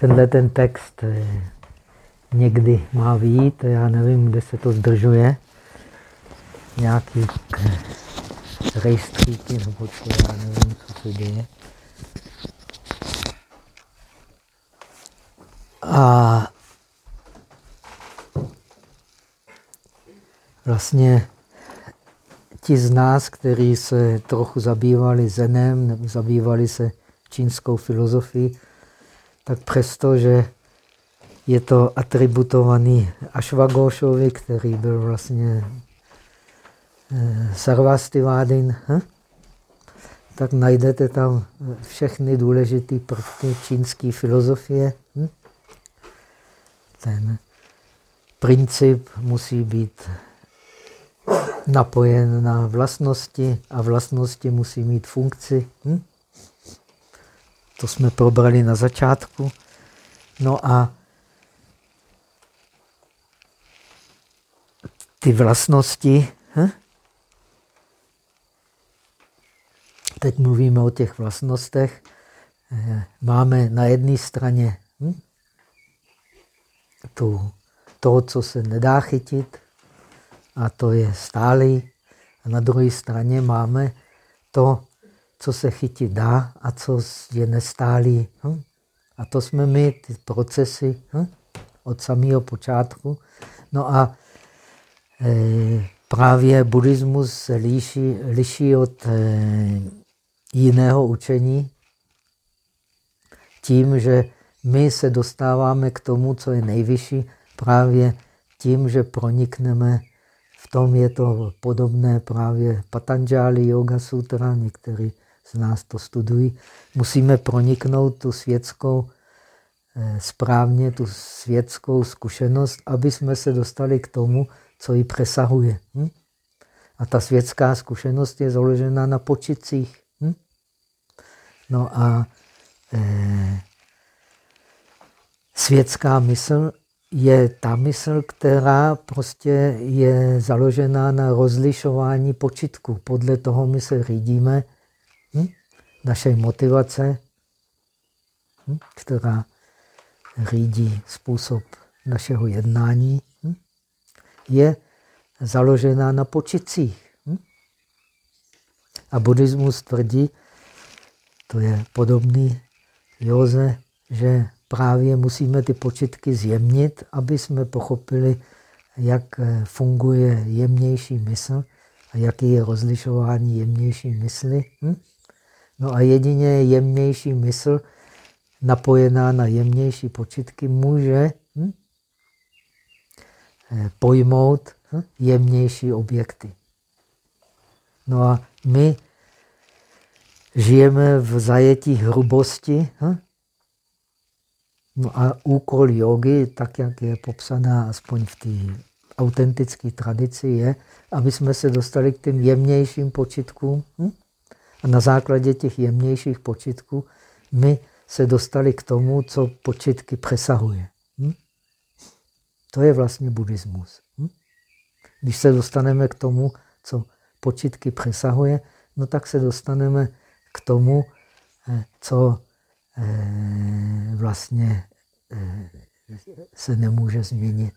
tenhle ten text eh, někdy má výjít, já nevím, kde se to zdržuje. Nějaký rejstříky, nebo co, já nevím, co se děje. A vlastně ti z nás, kteří se trochu zabývali zenem, zabývali se čínskou filozofií, tak přesto, že je to atributovaný Ashwagoshovi, který byl vlastně eh, Sarvastivádin, hm? tak najdete tam všechny důležité prvky čínské filozofie. Hm? Ten princip musí být napojen na vlastnosti a vlastnosti musí mít funkci. Hm? To jsme probrali na začátku. No a ty vlastnosti, hm? teď mluvíme o těch vlastnostech, eh, máme na jedné straně hm? tu, to, co se nedá chytit, a to je stálý. A na druhé straně máme to, co se chytit dá a co je nestálý. Hm? A to jsme my, ty procesy hm? od samého počátku. No a e, právě buddhismus se liší, liší od e, jiného učení tím, že my se dostáváme k tomu, co je nejvyšší, právě tím, že pronikneme v tom je to podobné právě Patanjali Yoga Sutra, někteří z nás to studují. Musíme proniknout tu světskou, eh, správně tu světskou zkušenost, aby jsme se dostali k tomu, co ji přesahuje. Hm? A ta světská zkušenost je založena na počicích. Hm? No a eh, světská mysl je ta mysl, která prostě je založená na rozlišování počitku. Podle toho my se řídíme? Naše motivace, hm? která řídí způsob našeho jednání, hm? je založená na počitcích. Hm? A buddhismus tvrdí, to je podobný Joze, že právě musíme ty počitky zjemnit, aby jsme pochopili, jak eh, funguje jemnější mysl a jaký je rozlišování jemnější mysli. Hm? No a jedině jemnější mysl, napojená na jemnější počitky, může hm? Eh, pojmout hm? jemnější objekty. No a my žijeme v zajetí hrubosti, hm? No a úkol jogy, tak jak je popsaná aspoň v té autentické tradici, je, aby jsme se dostali k těm jemnějším počitkům. Hm? A na základě těch jemnějších počitků my se dostali k tomu, co počitky přesahuje. Hm? To je vlastně buddhismus. Hm? Když se dostaneme k tomu, co počitky přesahuje, no tak se dostaneme k tomu, eh, co Eh, vlastně eh, se nemůže změnit.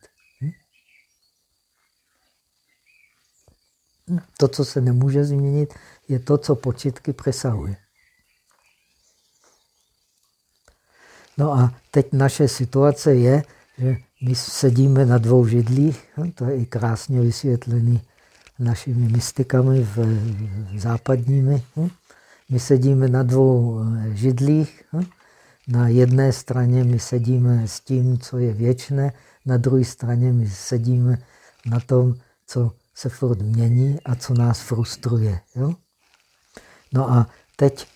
Hm? To, co se nemůže změnit, je to, co počitky přesahuje. No a teď naše situace je, že my sedíme na dvou židlích, hm? to je i krásně vysvětlený našimi mystikami v, západními. Hm? My sedíme na dvou eh, židlích. Hm? Na jedné straně my sedíme s tím, co je věčné, na druhé straně my sedíme na tom, co se furt mění a co nás frustruje. Jo? No a teď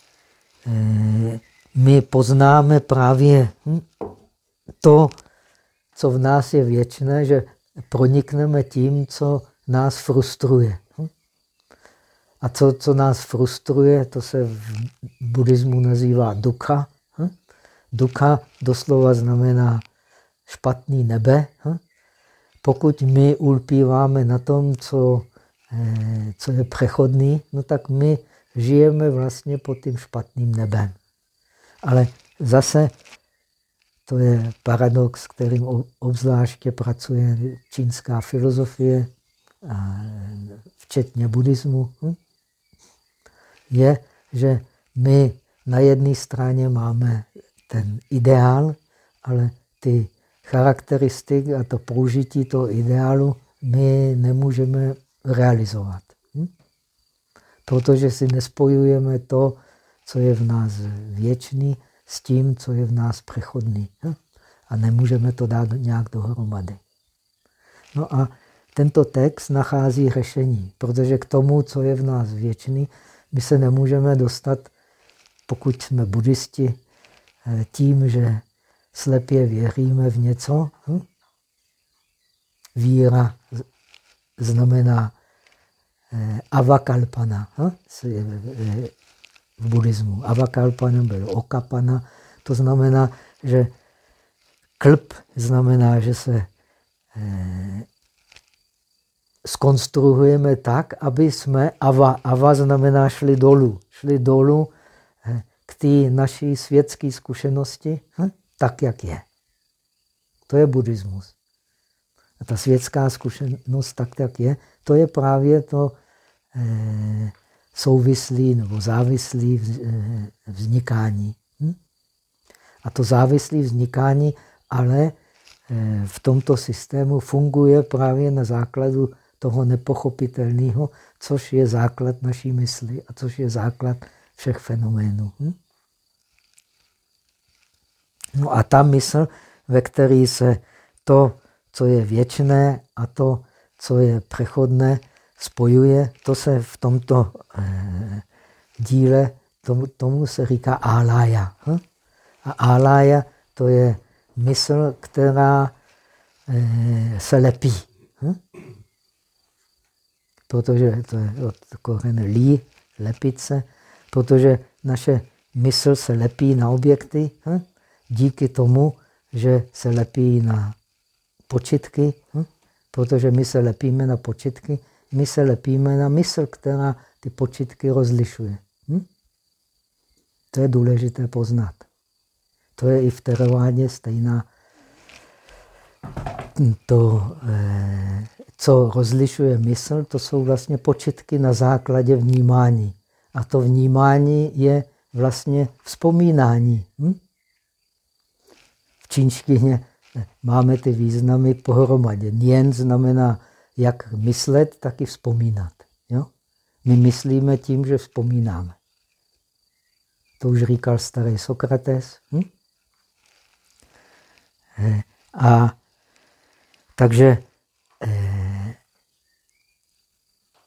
eh, my poznáme právě hm, to, co v nás je věčné, že pronikneme tím, co nás frustruje. A co, co nás frustruje, to se v buddhismu nazývá dukkha. Hm? Dukkha doslova znamená špatný nebe. Hm? Pokud my ulpíváme na tom, co, eh, co je přechodný, no tak my žijeme vlastně pod tím špatným nebem. Ale zase To je paradox, kterým obzvláště pracuje čínská filozofie, včetně buddhismu. Hm? Je, že my na jedné straně máme ten ideál, ale ty charakteristiky a to použití toho ideálu my nemůžeme realizovat. Protože si nespojujeme to, co je v nás věčný, s tím, co je v nás přechodný. Hm? A nemůžeme to dát nějak dohromady. No a tento text nachází řešení, protože k tomu, co je v nás věčný, my se nemůžeme dostat, pokud jsme buddhisti, eh, tím, že slepě věříme v něco. Hm? Víra znamená avakalpana hm? v buddhismu. Avakalpana byl okapana, to znamená, že klp znamená, že se eh, skonstruujeme tak, aby jsme ava, ava znamená šli dolů, šli dolů eh, k té naší světské zkušenosti, hm? tak, jak je. To je buddhismus. A ta světská zkušenost, tak, jak je, to je právě to eh, souvislý nebo závislý eh, vznikání. Hm? A to závislé vznikání ale eh, v tomto systému funguje právě na základu toho nepochopitelného, což je základ naší mysli a což je základ všech fenoménů. Hm? No a ta mysl, ve které se to, co je věčné a to, co je přechodné, spojuje, to se v tomto eh, díle, tomu, tomu se říká álája. Hm? A álája to je mysl, která eh, se lepí. Hm? Protože to je od kořene lí, lepit se, protože naše mysl se lepí na objekty. Hm? díky tomu, že se lepí na počitky, protože my se lepíme na počitky, my se lepíme na mysl, která ty počitky rozlišuje. Hm? To je důležité poznat. To je i v teravádě stejná. To, eh, co rozlišuje mysl, to jsou vlastně počitky na základě vnímání. A to vnímání je vlastně vzpomínání. Hm? čínštině máme ty významy pohromadě. Nien znamená jak myslet, tak i vzpomínat. Jo? My myslíme tím, že vzpomínáme. To už říkal starý Sokrates. Hm? Eh, a takže eh,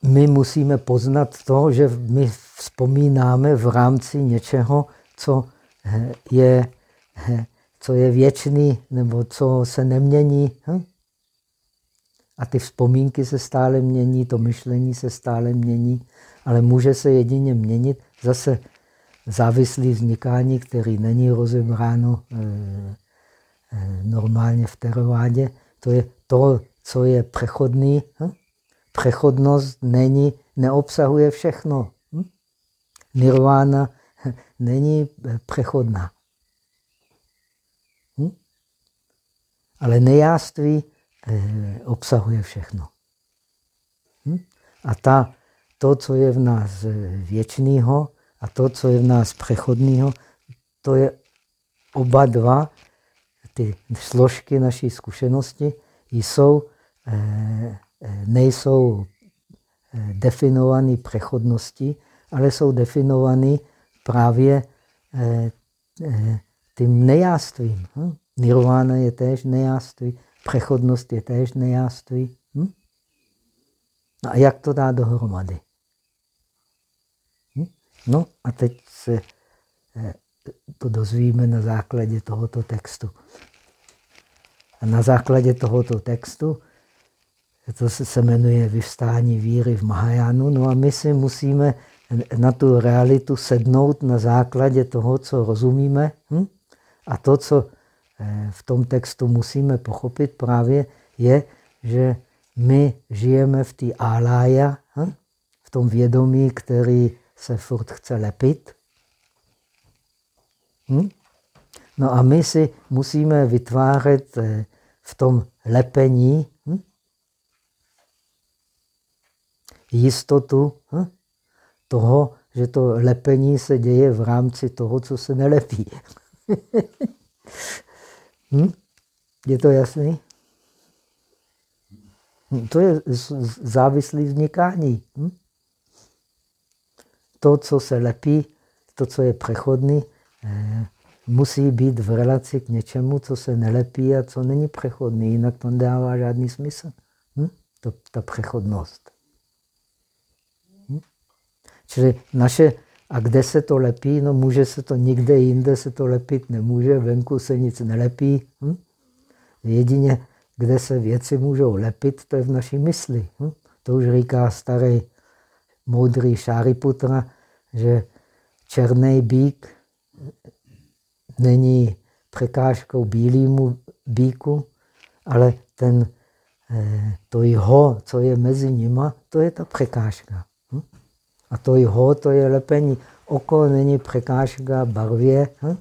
my musíme poznat to, že my vzpomínáme v rámci něčeho, co eh, je co je věčný nebo co se nemění. Hm? A ty vzpomínky se stále mění, to myšlení se stále mění, ale může se jedině měnit zase závislý vznikání, který není rozebráno e, e, normálně v terovádě. To je to, co je přechodný. Hm? Přechodnost není, neobsahuje všechno. Hm? Nirvana není přechodná. Ale nejáství eh, obsahuje všechno. Hm? A ta, to, co je v nás eh, věčného a to, co je v nás přechodného, to je oba dva, ty složky naší zkušenosti, jsou, eh, nejsou definované přechodností, ale jsou definované právě tím nejástvím. Hm? Nirvana je též nejáství, přechodnost je též nejáství. Hm? No a jak to dá dohromady? Hm? No a teď se eh, to dozvíme na základě tohoto textu. A na základě tohoto textu, to se jmenuje vyvstání víry v Mahajánu, no a my si musíme na tu realitu sednout na základě toho, co rozumíme. Hm? A to, co v tom textu musíme pochopit právě, je, že my žijeme v té álája, hm? v tom vědomí, který se furt chce lepit. Hm? No a my si musíme vytvářet eh, v tom lepení hm? jistotu toho, že to lepení se děje v rámci toho, co se nelepí. hm? Je to jasný? Hm, to je závislý vznikání. Hm? To, co se lepí, to, co je přechodný, eh, musí být v relaci k něčemu, co se nelepí a co není přechodný, jinak to nedává žádný smysl. Hm? To, ta přechodnost. Hm? Čili naše, a kde se to lepí? No může se to nikde jinde se to lepit nemůže, venku se nic nelepí. Hm? Jedině, kde se věci můžou lepit, to je v naší mysli. Hm? To už říká starý moudrý Šáriputra, že černý bík není překážkou bílému bíku, ale ten, eh, to jeho, co je mezi nima, to je ta překážka. A to jeho, to je lepení. Oko není překážka barvě, hm?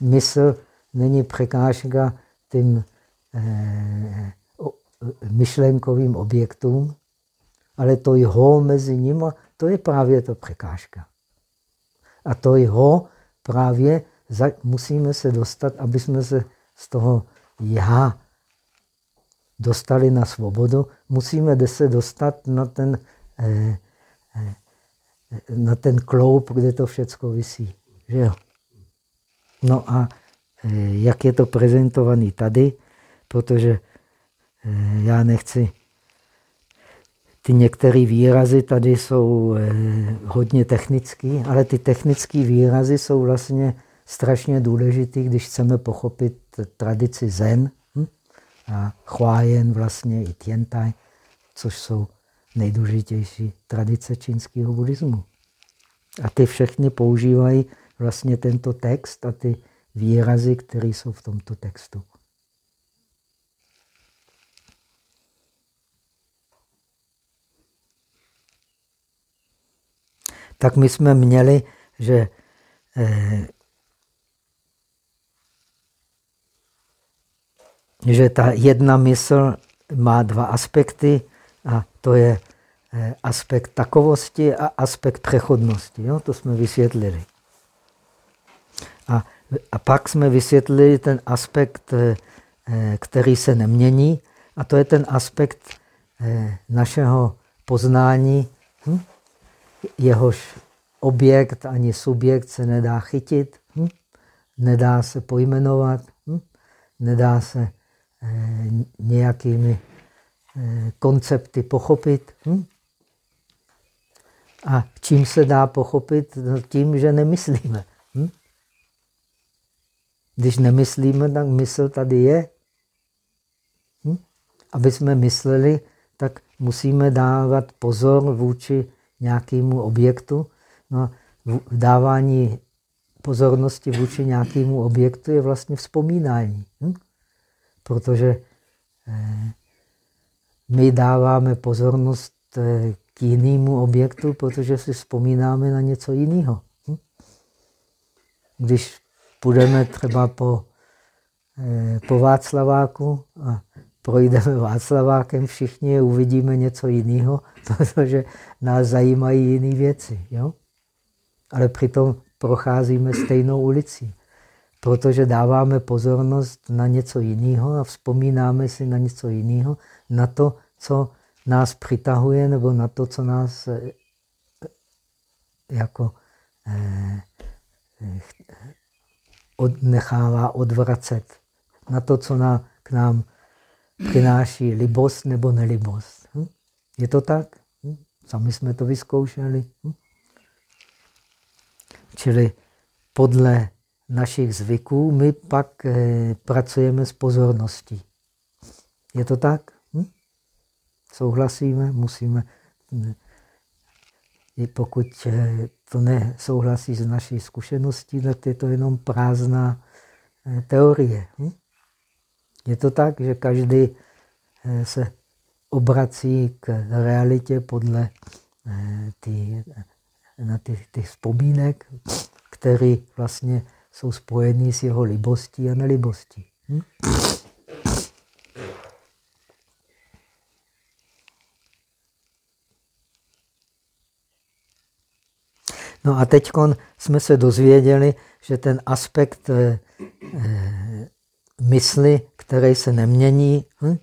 mysl není překážka tím eh, myšlenkovým objektům, ale to jeho mezi nimi, to je právě to překážka. A to jeho právě musíme se dostat, aby jsme se z toho já dostali na svobodu, musíme se dostat na ten, eh, na ten kloup, kde to všechno visí. Že jo? No a eh, jak je to prezentovaný tady, protože já nechci ty některé výrazy tady jsou hodně technické, ale ty technické výrazy jsou vlastně strašně důležitý, když chceme pochopit tradici Zen hm? a Huayen vlastně i Tiantai, což jsou nejdůležitější tradice čínského buddhismu. A ty všechny používají vlastně tento text a ty výrazy, které jsou v tomto textu. Tak my jsme měli, že eh, že ta jedna mysl má dva aspekty a to je eh, aspekt takovosti a aspekt přechodnosti. Jo? To jsme vysvětlili. A, a pak jsme vysvětlili ten aspekt, eh, který se nemění, a to je ten aspekt eh, našeho poznání, hm? jehož objekt ani subjekt se nedá chytit, hm? nedá se pojmenovat, hm? nedá se Eh, nějakými koncepty pochopit. Hm? A čím se dá pochopit? No tím, že nemyslíme. Hm? Když nemyslíme, tak mysl tady je. Hm? Aby jsme mysleli, tak musíme dávat pozor vůči nějakému objektu. No, dávání pozornosti vůči nějakému objektu je vlastně vzpomínání. Hm? protože eh, my dáváme pozornost eh, k jinému objektu, protože si vzpomínáme na něco jiného. Hm? Když půjdeme třeba po, eh, po Václaváku a projdeme Václavákem všichni uvidíme něco jiného, protože nás zajímají jiné věci. Jo? Ale přitom procházíme stejnou ulicí protože dáváme pozornost na něco jiného a vzpomínáme si na něco jiného, na to, co nás přitahuje, nebo na to, co nás eh, jako eh, od, nechává odvracet. Na to, co na, k nám přináší libost nebo nelibost. Hm? Je to tak? Hm? Sami jsme to vyzkoušeli. Hm? Čili podle našich zvyků, my pak eh, pracujeme s pozorností. Je to tak? Souhlasíme? Musíme. I pokud eh, to nesouhlasí s naší zkušeností, tak je to jenom prázdná eh, teorie. Hm? Je to tak, že každý se obrací k realitě podle ty, na ty, ty vzpomínek, který vlastně jsou spojený s jeho libostí a nelibostí. Hm? No a teď jsme se dozvěděli, že ten aspekt eh, eh, mysli, který se nemění, hm,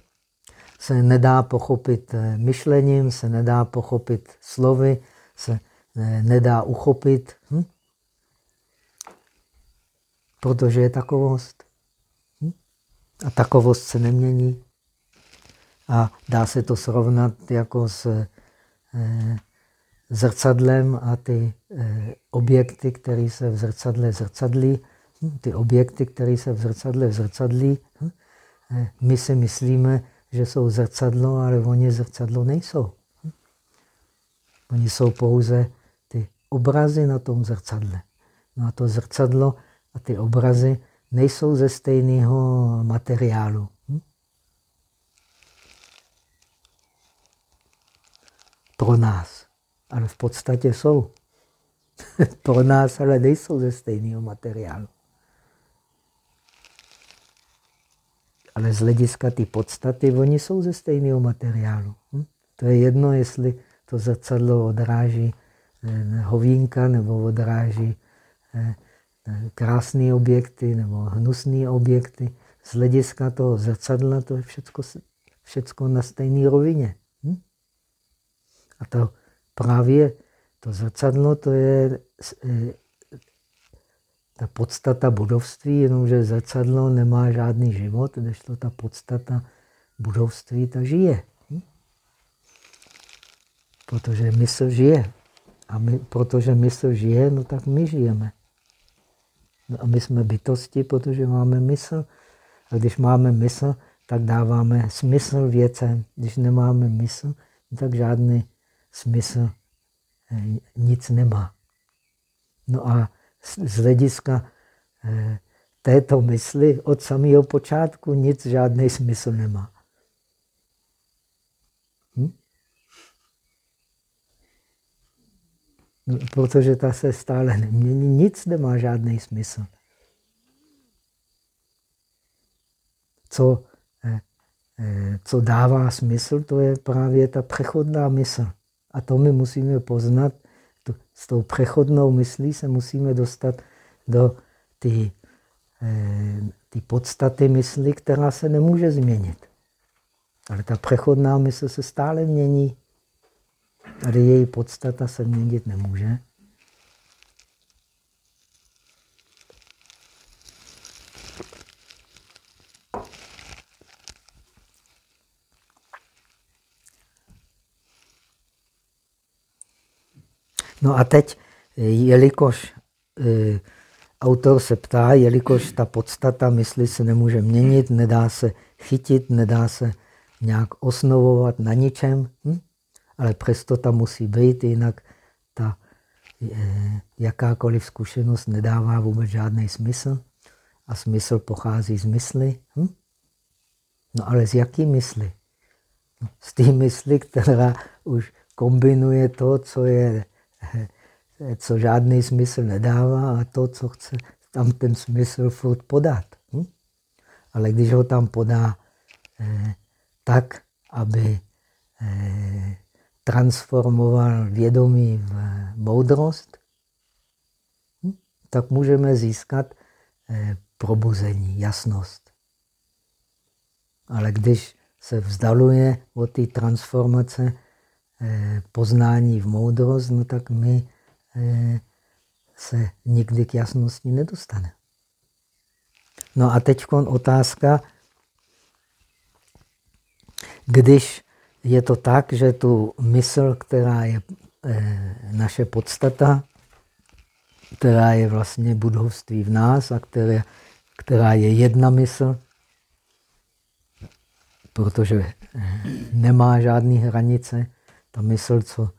se nedá pochopit eh, myšlením, se nedá pochopit slovy, se nedá uchopit, hm, protože je takovost. Hm? A takovost se nemění. A dá se to srovnat jako s zrcadlem a ty eh, objekty, které se v zrcadle zrcadlí, hm, ty objekty, které se v zrcadle zrcadlí, hm, my si myslíme, že jsou zrcadlo, ale oni zrcadlo nejsou. Hm. Oni jsou pouze ty obrazy na tom zrcadle. No a to zrcadlo a ty obrazy nejsou ze stejného materiálu. Pro nás ale v podstatě jsou. Pro nás ale nejsou ze stejného materiálu. Ale z hlediska ty podstaty, oni jsou ze stejného materiálu. Hm? To je jedno, jestli to zrcadlo odráží eh, hovínka nebo odráží eh, eh, krásné objekty nebo hnusné objekty. Z hlediska toho zrcadla to je všecko, na stejné rovině. Hm? A to právě to zrcadlo, to je e, ta podstata budovství, jenomže zrcadlo nemá žádný život, to ta podstata budovství ta žije. Hm? Protože mysl žije. A my, protože mysl žije, no tak my žijeme. No a my jsme bytosti, protože máme mysl. A když máme mysl, tak dáváme smysl věcem. Když nemáme mysl, tak žádný smysl eh, nic nemá. No a z hlediska eh, této mysli od samého počátku nic, žádný smysl nemá. Hm? No, protože ta se stále nemění, nic nemá žádný smysl. Co, eh, co dává smysl, to je právě ta přechodná mysl. A to my musíme poznat. S tou přechodnou myslí se musíme dostat do ty, eh, ty podstaty mysli, která se nemůže změnit. Ale ta přechodná mysl se stále mění. Ale její podstata se měnit nemůže. No a teď, jelikož e, autor se ptá, jelikož ta podstata mysli se nemůže měnit, nedá se chytit, nedá se nějak osnovovat na ničem, hm? ale přesto tam musí být, jinak ta e, jakákoliv zkušenost nedává vůbec žádný smysl a smysl pochází z mysli. Hm? No ale z jaký mysli? Z té mysli, která už kombinuje to, co je co žádný smysl nedává a to, co chce tam ten smysl furt podat. Hm? Ale když ho tam podá eh, tak, aby eh, transformoval vědomí v moudrost, hm? tak můžeme získat eh, probuzení, jasnost. Ale když se vzdaluje od té transformace, poznání v moudrost, no tak my eh, se nikdy k jasnosti nedostane. No a teď otázka, když je to tak, že tu mysl, která je eh, naše podstata, která je vlastně budovství v nás a která, která je jedna mysl, protože nemá žádné hranice, ta mysl, co,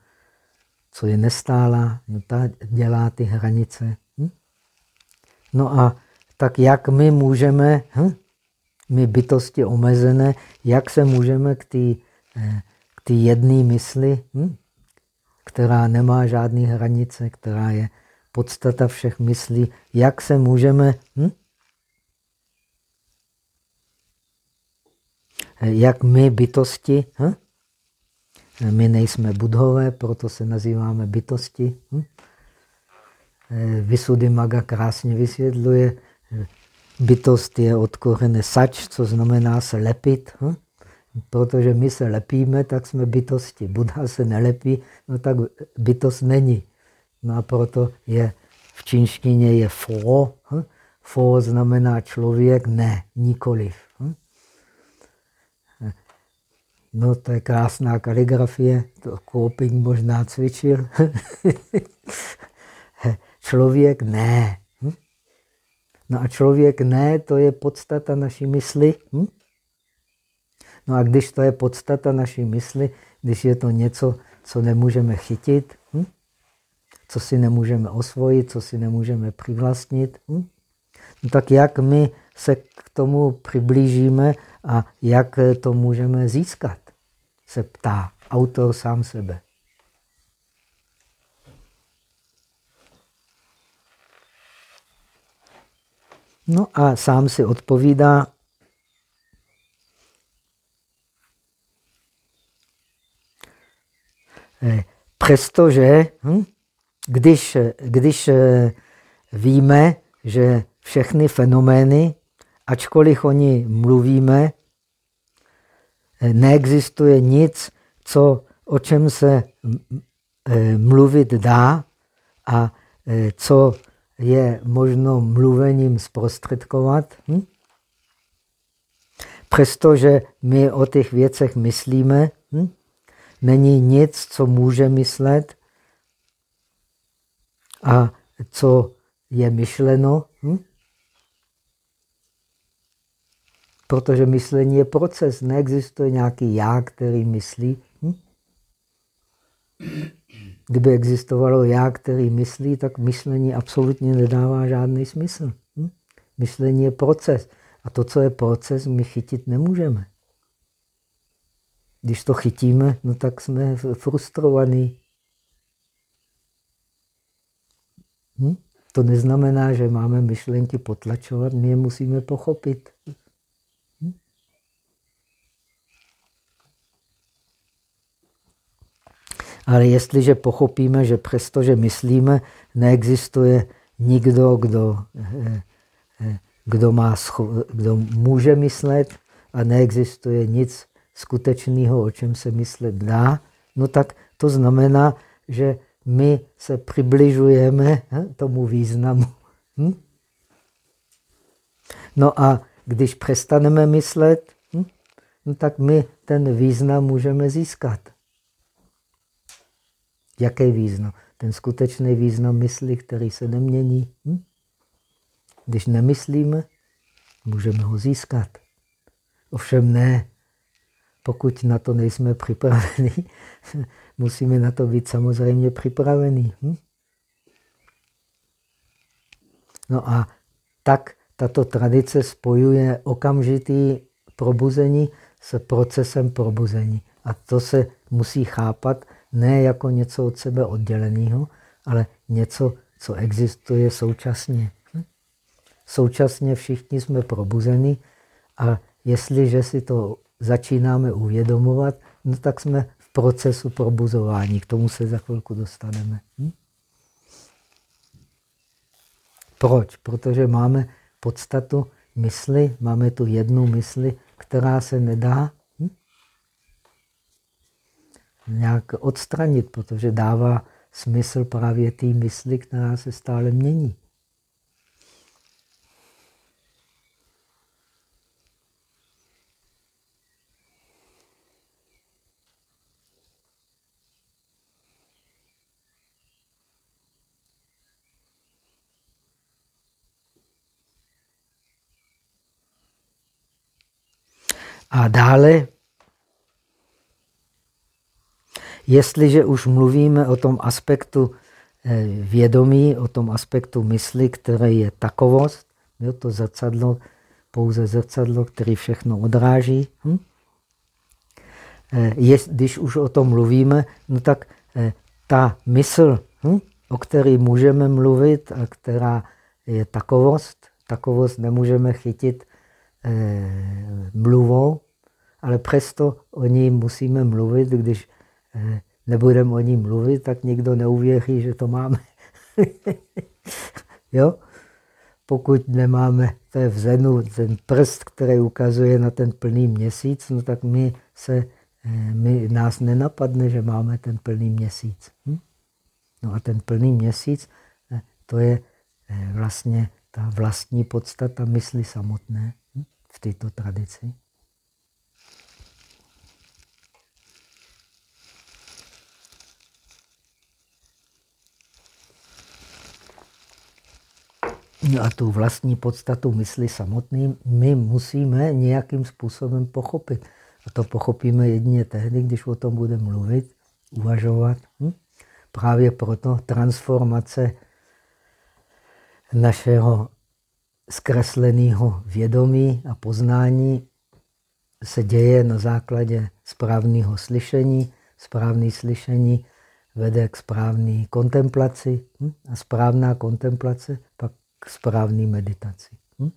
co je nestála, no ta dělá ty hranice. Hm? No a tak jak my můžeme, hm? my bytosti omezené, jak se můžeme k té eh, k jedné mysli, hm? která nemá žádné hranice, která je podstata všech myslí. Jak se můžeme... Hm? Jak my bytosti, hm? My nejsme budhové, proto se nazýváme bytosti. Hm? Maga krásně vysvětluje, bytost je od korene sač, co znamená se lepit. Hm? Protože my se lepíme, tak jsme bytosti. Buddha se nelepí, no tak bytost není. No a proto je v čínštině je fo. Hm? Fo znamená člověk, ne, nikoliv. No to je krásná kaligrafie, to Kóping možná cvičil. člověk ne. Hm? No a člověk ne, to je podstata naší mysli. Hm? No a když to je podstata naší mysli, když je to něco, co nemůžeme chytit, hm? co si nemůžeme osvojit, co si nemůžeme přivlastnit, hm? no tak jak my se k tomu přiblížíme a jak to můžeme získat, se ptá autor sám sebe. No a sám si odpovídá, Eh, přestože, hm, když, když eh, víme, že všechny fenomény, ačkoliv o ní mluvíme, neexistuje nic, co, o čem se mluvit dá a co je možno mluvením zprostředkovat. Hm? Přestože my o těch věcech myslíme, hm? není nic, co může myslet a co je myšleno. Hm? Protože myšlení je proces, neexistuje nějaký já, který myslí. Hm? Kdyby existovalo já, který myslí, tak myšlení absolutně nedává žádný smysl. Hm? Myšlení je proces. A to, co je proces, my chytit nemůžeme. Když to chytíme, no tak jsme frustrovaní. Hm? To neznamená, že máme myšlenky potlačovat, my je musíme pochopit. Ale jestliže pochopíme, že přestože myslíme, neexistuje nikdo, kdo, eh, eh, kdo, má, kdo může myslet a neexistuje nic, skutečného, o čem se myslet dá, no tak to znamená, že my se přibližujeme hm, tomu významu. Hm? No a když přestaneme myslet, hm, no tak my ten význam můžeme získat. Jaký význam? Ten skutečný význam mysli, který se nemění. Hm? Když nemyslíme, můžeme ho získat. Ovšem ne pokud na to nejsme připraveni, musíme na to být samozřejmě připraveni. Hm? No a tak tato tradice spojuje okamžitý probuzení s procesem probuzení. A to se musí chápat ne jako něco od sebe odděleného, ale něco, co existuje současně. Hm? Současně všichni jsme probuzeni a jestliže si to začínáme uvědomovat, no tak jsme v procesu probuzování. K tomu se za chvilku dostaneme. Hm? Proč? Protože máme podstatu mysli, máme tu jednu mysli, která se nedá? Nějak odstranit, protože dává smysl právě té mysli, která se stále mění. A dále, jestliže už mluvíme o tom aspektu eh, vědomí, o tom aspektu mysli, který je takovost, jo, to zrcadlo, pouze zrcadlo, který všechno odráží. Hm? Eh, je, když už o tom mluvíme, no tak eh, ta mysl, hm? o které můžeme mluvit a která je takovost. Takovost nemůžeme chytit eh, mluvou, ale přesto o ní musíme mluvit. Když nebudeme o ní mluvit, tak nikdo neuvěří, že to máme. jo? Pokud nemáme, to je v Zenu, ten prst, který ukazuje na ten plný měsíc, no tak my se, eh, my, nás nenapadne, že máme ten plný měsíc. Hm? No a ten plný měsíc, eh, to je eh, vlastně ta vlastní podstata mysli samotné hm? v této tradici. A tu vlastní podstatu mysli samotný my musíme nějakým způsobem pochopit. A to pochopíme jedině tehdy, když o tom budeme mluvit, uvažovat. Hm? Právě proto transformace našeho zkresleného vědomí a poznání se děje na základě správného slyšení. Správné slyšení vede k správné kontemplaci hm? a správná kontemplace pak k správné meditaci. Hm?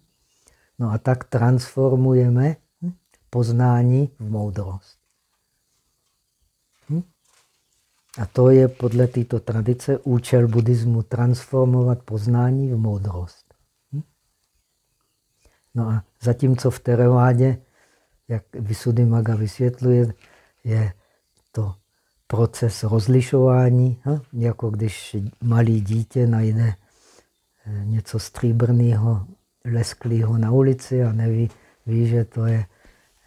No a tak transformujeme hm? poznání v moudrost. Hm? A to je podle této tradice účel buddhismu transformovat poznání v moudrost. No a zatímco v Teravádě, jak Maga vysvětluje, je to proces rozlišování, jako když malý dítě najde něco stříbrného, lesklého na ulici a neví, ví, že to je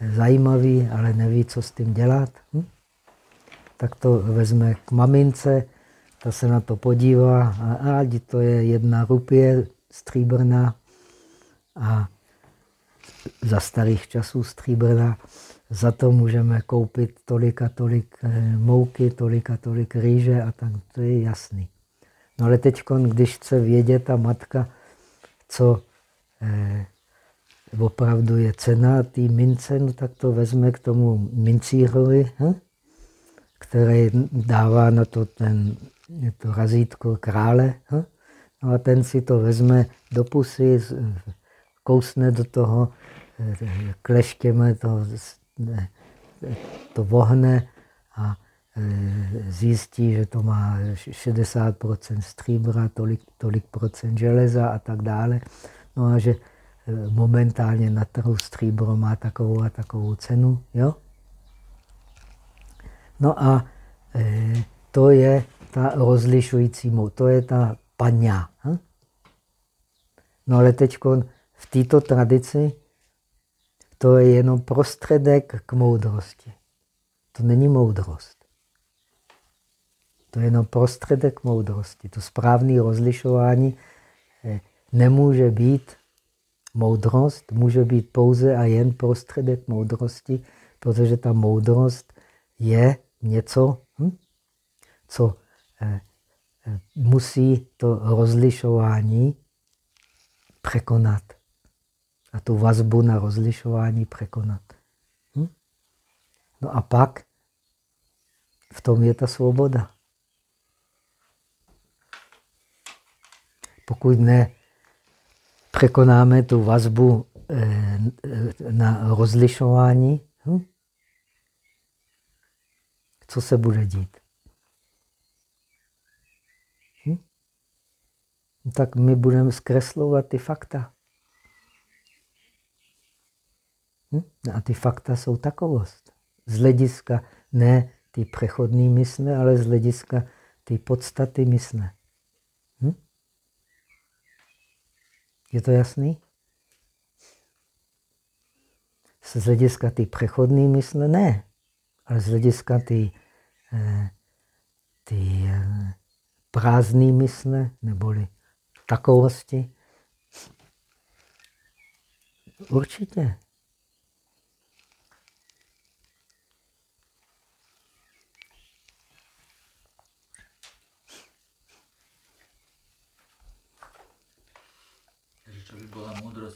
zajímavý, ale neví, co s tím dělat. Hm? Tak to vezme k mamince, ta se na to podívá a, a to je jedna rupie stříbrná a za starých časů stříbrná. Za to můžeme koupit tolik a tolik eh, mouky, tolik a tolik rýže a tak, to je jasný. No ale teď, když chce vědět ta matka, co eh, opravdu je cena té mince, no tak to vezme k tomu mincírovi, hm? který dává na to, ten, to razítko krále. Hm? No a ten si to vezme do pusy, kousne do toho, eh, kleštěme to, to vohne zjistí, že to má 60% stříbra, tolik, tolik procent železa a tak dále. No a že eh, momentálně na trhu stříbro má takovou a takovou cenu. Jo? No a e, to je ta rozlišující mu, to je ta paňa. Hm? No ale teď v této tradici to je jenom prostředek k moudrosti. To není moudrost. To je jenom prostředek moudrosti. To správné rozlišování eh, nemůže být moudrost, může být pouze a jen prostředek moudrosti, protože ta moudrost je něco, hm, co eh, eh, musí to rozlišování překonat. A tu vazbu na rozlišování překonat. Hm? No a pak v tom je ta svoboda. Pokud ne překonáme tu vazbu eh, na rozlišování, hm? co se bude dít? Hm? Tak my budeme zkreslovat ty fakta. Hm? A ty fakta jsou takovost. Z hlediska ne ty přechodné mysle, ale z hlediska ty podstaty mysle. Je to jasný? Z hlediska ty přechodné mysle ne, ale z hlediska ty, eh, ty eh, prázdné mysle neboli takovosti. Určitě.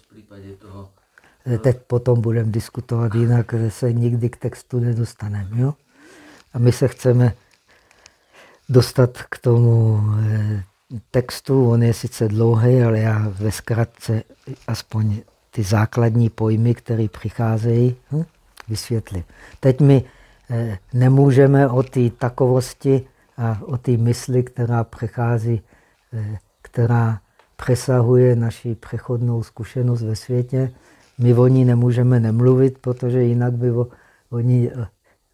Případě toho... Teď potom budeme diskutovat, jinak se nikdy k textu nedostaneme. Jo? A my se chceme dostat k tomu textu. On je sice dlouhý, ale já ve zkratce aspoň ty základní pojmy, které přicházejí, hm, vysvětlím. Teď my eh, nemůžeme o té takovosti a o té mysli, která přechází, eh, která přesahuje naši přechodnou zkušenost ve světě, my o ní nemůžeme nemluvit, protože jinak by o, ní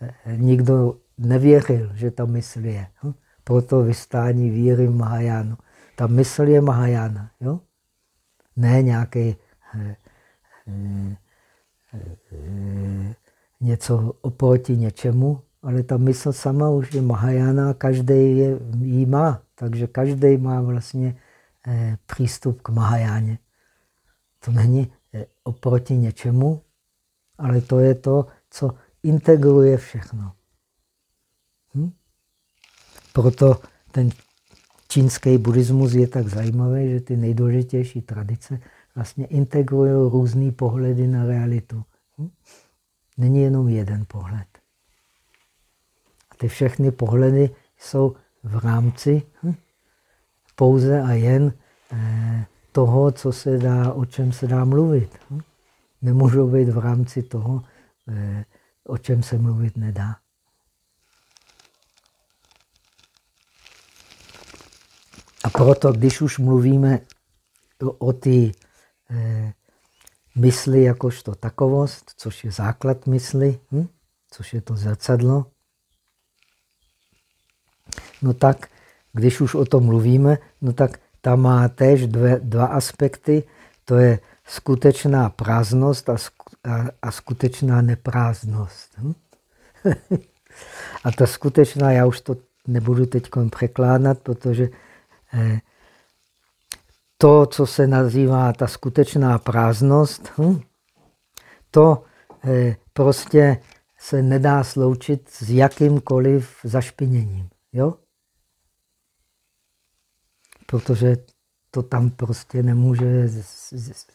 eh, nikdo nevěřil, že ta mysl je. Hm? Proto vystání víry v Mahajánu. Ta mysl je Mahajana. Jo? Ne nějaký eh, eh, eh, něco oproti něčemu, ale ta mysl sama už je Mahajana a každý ji má. Takže každý má vlastně eh, přístup k Mahajáně. To není eh, oproti něčemu, ale to je to, co integruje všechno. Hm? Proto ten čínský buddhismus je tak zajímavý, že ty nejdůležitější tradice vlastně integrují různé pohledy na realitu. Hm? Není jenom jeden pohled. A ty všechny pohledy jsou v rámci hm? Pouze a jen eh, toho, co se dá, o čem se dá mluvit. Nemůžou být v rámci toho, eh, o čem se mluvit nedá. A proto, když už mluvíme o té eh, mysli jakožto takovost, což je základ mysli, hm? což je to zrcadlo, no tak, když už o tom mluvíme, no tak tam má též dvě, dva aspekty. To je skutečná prázdnost a, a, a skutečná neprázdnost. Hm? a ta skutečná, já už to nebudu teď překládat, protože Eh, to, co se nazývá ta skutečná prázdnost, hm, to eh, prostě se nedá sloučit s jakýmkoliv zašpiněním. Jo? Protože to tam prostě nemůže,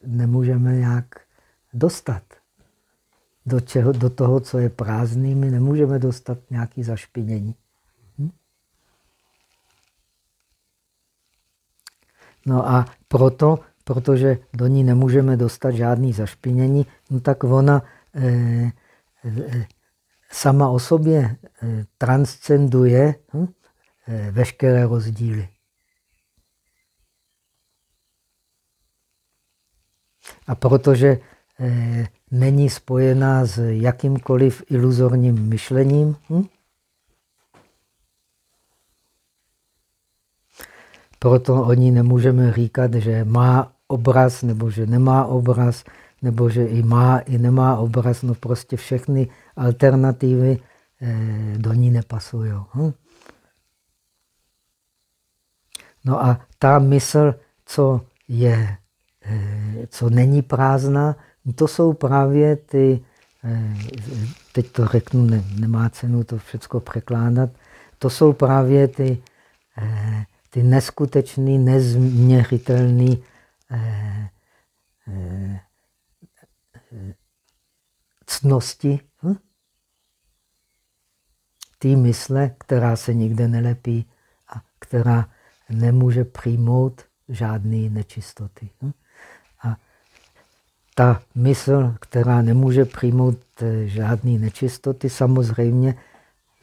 nemůžeme nějak dostat. Do, čeho, do toho, co je prázdný, my nemůžeme dostat nějaké zašpinění. No a proto, protože do ní nemůžeme dostat žádný zašpinění, no tak ona eh, eh, sama o sobě eh, transcenduje hm, eh, veškeré rozdíly. A protože eh, není spojená s jakýmkoliv iluzorním myšlením, hm, Proto o ní nemůžeme říkat, že má obraz nebo že nemá obraz, nebo že i má, i nemá obraz. No prostě všechny alternativy eh, do ní nepasují. Hm? No a ta mysl, co je, co není prázdná, to jsou právě ty, eh, teď to řeknu, ne, nemá cenu to všechno překládat, to jsou právě ty ty neskutečný, nezměřitelný eh, eh, cnosti hm? té mysle, která se nikde nelepí a která nemůže přijmout žádné nečistoty. Hm? Ta mysl, která nemůže přijmout eh, žádné nečistoty, samozřejmě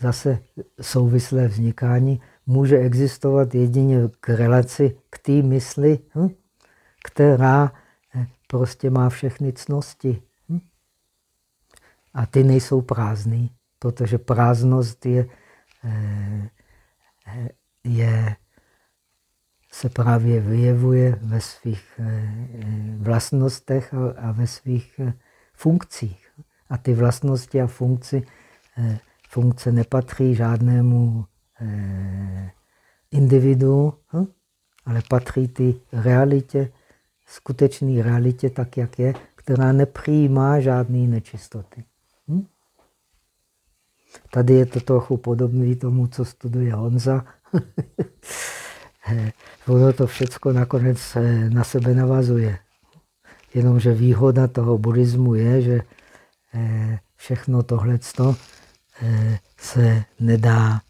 zase souvislé vznikání, může existovat jedině k relaci k té mysli, hm? která eh, prostě má všechny cnosti. Hm? A ty nejsou prázdný, protože prázdnost je, eh, je, se právě vyjevuje ve svých vlastnostech a ve svých funkcích. A ty vlastnosti a funkci, funkce nepatří žádnému Eh, individu, hm? ale patří ty realitě, skutečné realitě tak, jak je, která nepřijímá žádné nečistoty. Hm? Tady je to trochu podobné tomu, co studuje Honza. Eh, ono to všechno nakonec eh, na sebe navazuje. Jenomže výhoda toho buddhismu je, že všechno tohle se nedá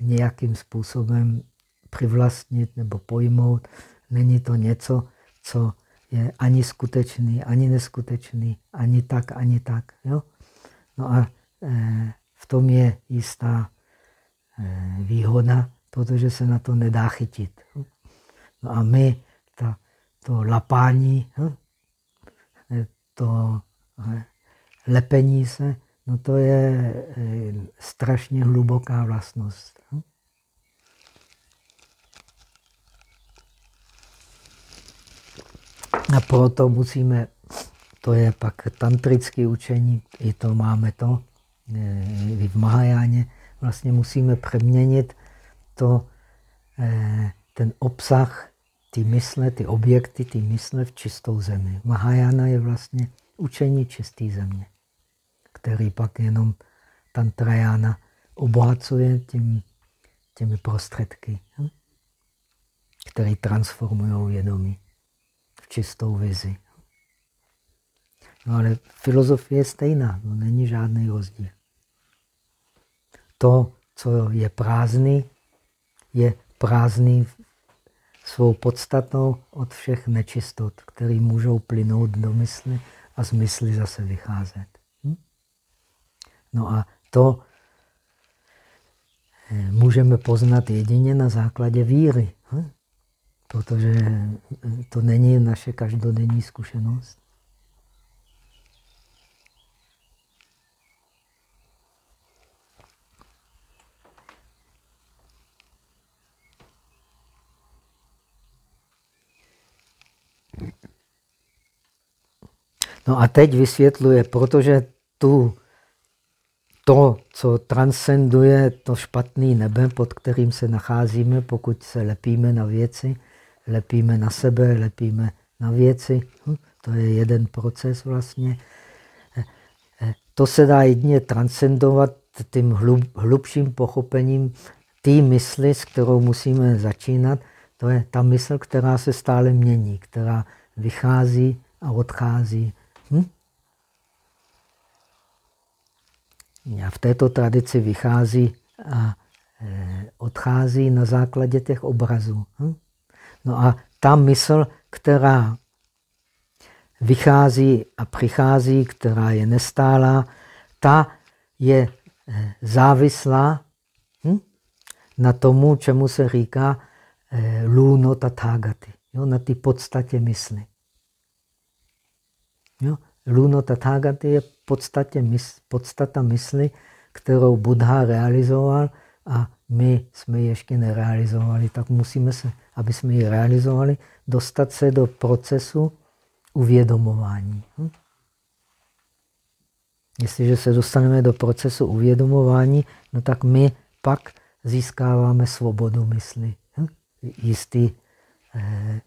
nějakým způsobem přivlastnit nebo pojmout. Není to něco, co je ani skutečný, ani neskutečný, ani tak, ani tak. Jo? No a v tom je jistá výhoda, protože se na to nedá chytit. No a my ta, to lapání, hm, to hm, lepení se, no to je hm, strašně hluboká vlastnost. A proto musíme, to je pak tantrické učení, i to máme to, i v Mahajáně, vlastně musíme přeměnit to, ten obsah ty mysle, ty objekty, ty mysle v čistou zemi. Mahajana je vlastně učení čisté země, který pak jenom Tantrajana obohacuje tím, těmi prostředky, hm? které transformují vědomí v čistou vizi. No ale filozofie je stejná, no není žádný rozdíl. To, co je prázdný, je prázdný svou podstatou od všech nečistot, které můžou plynout do mysli a z mysli zase vycházet. Hm? No a to eh, můžeme poznat jedině na základě víry, hm? protože to není naše každodenní zkušenost. No a teď vysvětluje, protože tu, to, co transcenduje to špatný nebe, pod kterým se nacházíme, pokud se lepíme na věci, lepíme na sebe, lepíme na věci, hm, to je jeden proces vlastně. To se dá jedině transcendovat tím hlub, hlubším pochopením té mysli, s kterou musíme začínat. To je ta mysl, která se stále mění, která vychází a odchází Hm? A v této tradici vychází a e, odchází na základě těch obrazů. Hm? No a ta mysl, která vychází a přichází, která je nestálá, ta je e, závislá hm? na tomu, čemu se říká e, luno tathagati, jo, na té podstatě mysli. Luno Tathagata je podstatě mys, podstata mysli, kterou Buddha realizoval a my jsme ji ještě nerealizovali. Tak musíme se, aby jsme ji realizovali, dostat se do procesu uvědomování. Hm? Jestliže se dostaneme do procesu uvědomování, no tak my pak získáváme svobodu mysli. Hm? Jistý eh,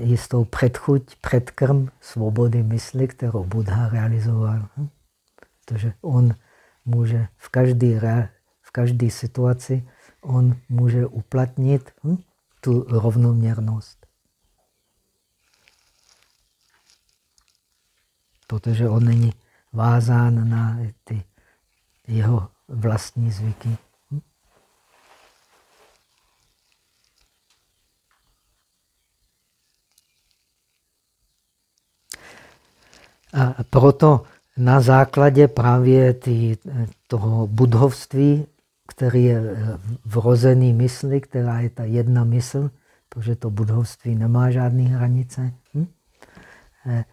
jistou předchuť, předkrm svobody mysli, kterou Buddha realizoval. Hm? Protože on může v každé, v každé situaci on může uplatnit hm, tu rovnoměrnost. Protože on není vázán na ty jeho vlastní zvyky. A proto na základě právě ty, toho budhovství, který je vrozený mysli, která je ta jedna mysl, protože to budhovství nemá žádné hranice, hm? Eh,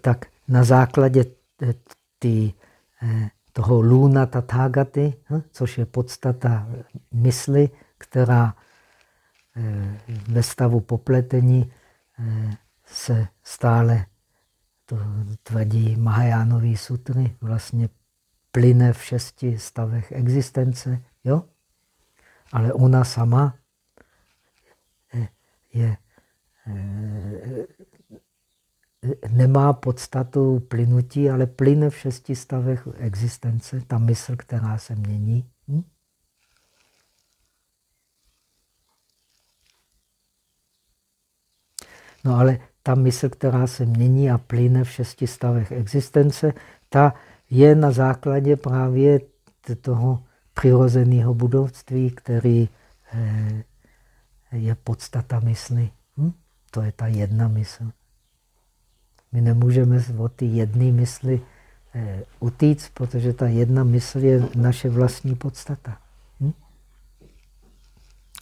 tak na základě eh, toho luna tathagaty, hm? což je podstata mysli, která eh, ve stavu popletení se stále to tvrdí Mahajánové sutry, vlastně plyne v šesti stavech existence, jo? Ale ona sama je, je nemá podstatu plynutí, ale plyne v šesti stavech existence, ta mysl, která se mění. Hm? No ale ta mysl, která se mění a plyne v šesti stavech existence, ta je na základě právě toho přirozeného budovství, který eh, je podstata mysli. Hm? To je ta jedna mysl. My nemůžeme od té jedné mysli eh, utíct, protože ta jedna mysl je naše vlastní podstata. Hm?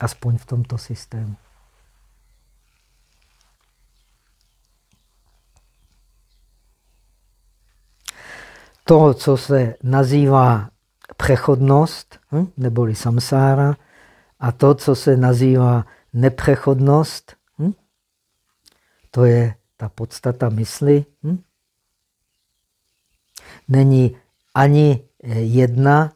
Aspoň v tomto systému. To, co se nazývá přechodnost, hm? neboli samsára, a to, co se nazývá nepřechodnost, hm? to je ta podstata mysli. Hm? Není ani jedna,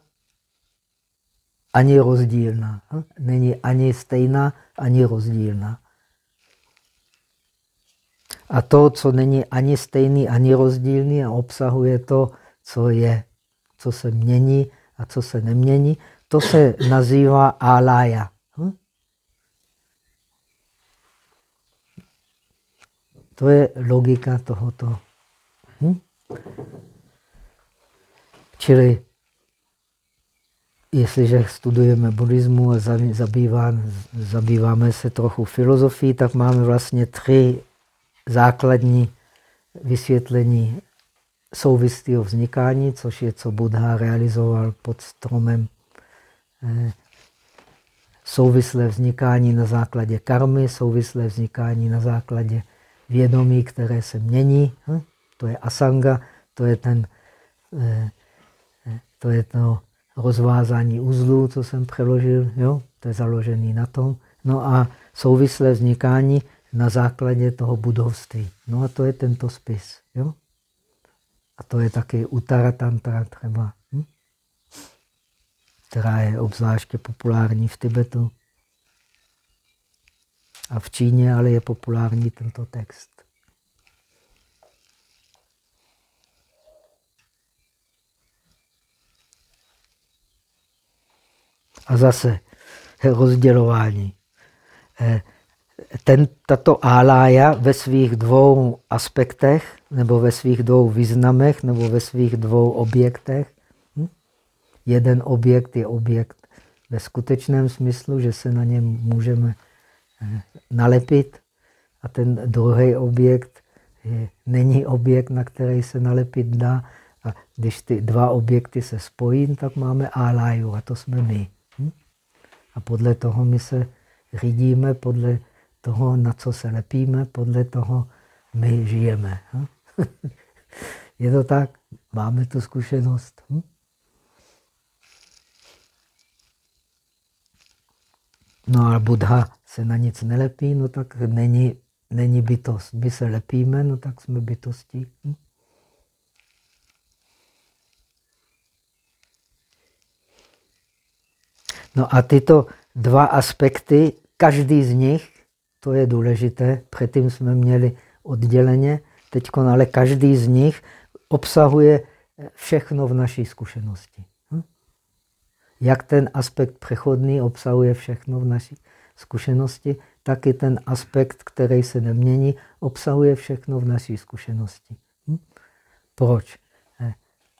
ani rozdílná. Není ani stejná, ani rozdílná. A to, co není ani stejný, ani rozdílný a obsahuje to, co je, co se mění a co se nemění, to se nazývá alaya. Hm? To je logika tohoto. Hm? Čili jestliže studujeme buddhismu a zabýváme se trochu filozofií, tak máme vlastně tři základní vysvětlení souvislého vznikání, což je, co Buddha realizoval pod stromem. Eh, souvislé vznikání na základě karmy, souvislé vznikání na základě vědomí, které se mění. Hm? To je asanga, to je, ten, eh, eh, to je to rozvázání uzlů, co jsem přeložil. Jo? To je založený na tom. No a souvislé vznikání na základě toho budovství. No a to je tento spis. A to je taky Utaratantra třeba, hm? která je obzvláště populární v Tibetu. A v Číně ale je populární tento text. A zase rozdělování. Eh, ten, tato álája ve svých dvou aspektech, nebo ve svých dvou významech, nebo ve svých dvou objektech. Hm? Jeden objekt je objekt ve skutečném smyslu, že se na něm můžeme eh, nalepit, a ten druhý objekt je, není objekt, na který se nalepit dá. A když ty dva objekty se spojí, tak máme áláju, a to jsme my. Hm? A podle toho my se řídíme, podle toho, na co se lepíme, podle toho my žijeme. Hm? Je to tak? Máme tu zkušenost. Hm? No a Buddha se na nic nelepí, no tak není, není bytost. My se lepíme, no tak jsme bytosti. Hm? No a tyto dva aspekty, každý z nich to je důležité. Předtím jsme měli odděleně, teď ale každý z nich obsahuje všechno v naší zkušenosti. Hm? Jak ten aspekt přechodný obsahuje všechno v naší zkušenosti, tak i ten aspekt, který se nemění, obsahuje všechno v naší zkušenosti. Hm? Proč? Eh,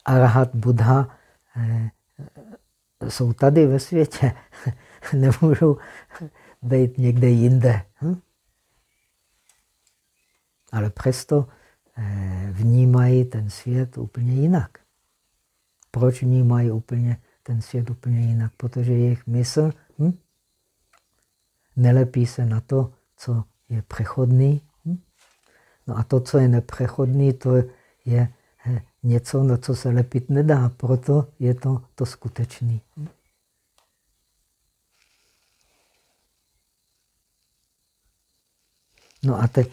Arahat, Buddha eh, jsou tady ve světě, nemůžou být někde jinde. Hm? Ale přesto eh, vnímají ten svět úplně jinak. Proč vnímají úplně ten svět úplně jinak? Protože jejich mysl hm? nelepí se na to, co je přechodný. Hm? No a to, co je nepřechodný, to je eh, něco, na co se lepit nedá. Proto je to to skutečný. Hm? No a te,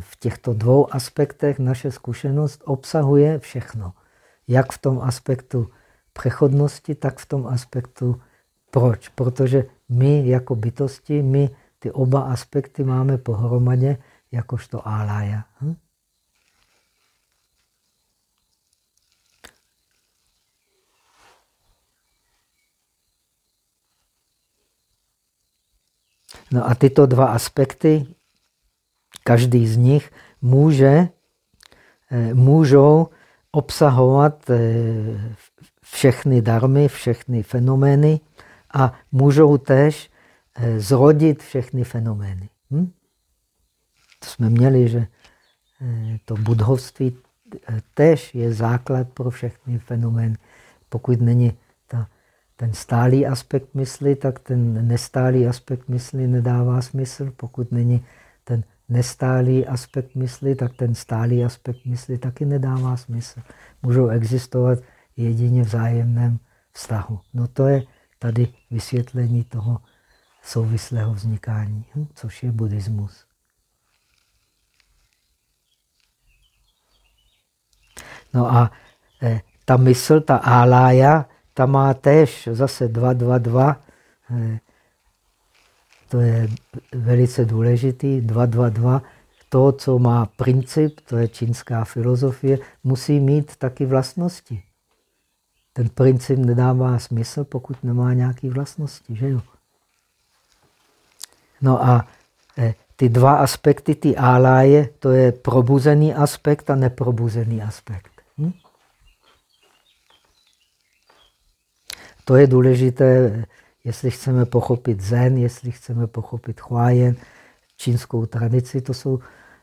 v těchto dvou aspektech naše zkušenost obsahuje všechno. Jak v tom aspektu přechodnosti, tak v tom aspektu proč. Protože my jako bytosti, my ty oba aspekty máme pohromadě jakožto álája. Hm? No a tyto dva aspekty Každý z nich může, eh, můžou obsahovat eh, všechny darmy, všechny fenomény a můžou též eh, zrodit všechny fenomény. Hm? To jsme měli, že to budhovství též je základ pro všechny fenomény. Pokud není ta, ten stálý aspekt mysli, tak ten nestálý aspekt mysli nedává smysl. Pokud není ten nestálý aspekt mysli, tak ten stálý aspekt mysli taky nedává smysl. Můžou existovat jedině v zájemném vztahu. No to je tady vysvětlení toho souvislého vznikání, hm, což je buddhismus. No a eh, ta mysl, ta álája, ta má též zase 222, eh, to je velice důležitý, 222, to, co má princip, to je čínská filozofie, musí mít taky vlastnosti. Ten princip nedává smysl, pokud nemá nějaké vlastnosti, že jo? No a eh, ty dva aspekty, ty áláje, to je probuzený aspekt a neprobuzený aspekt. Hm? To je důležité, jestli chceme pochopit zen, jestli chceme pochopit chvájen, čínskou tradici, to jsou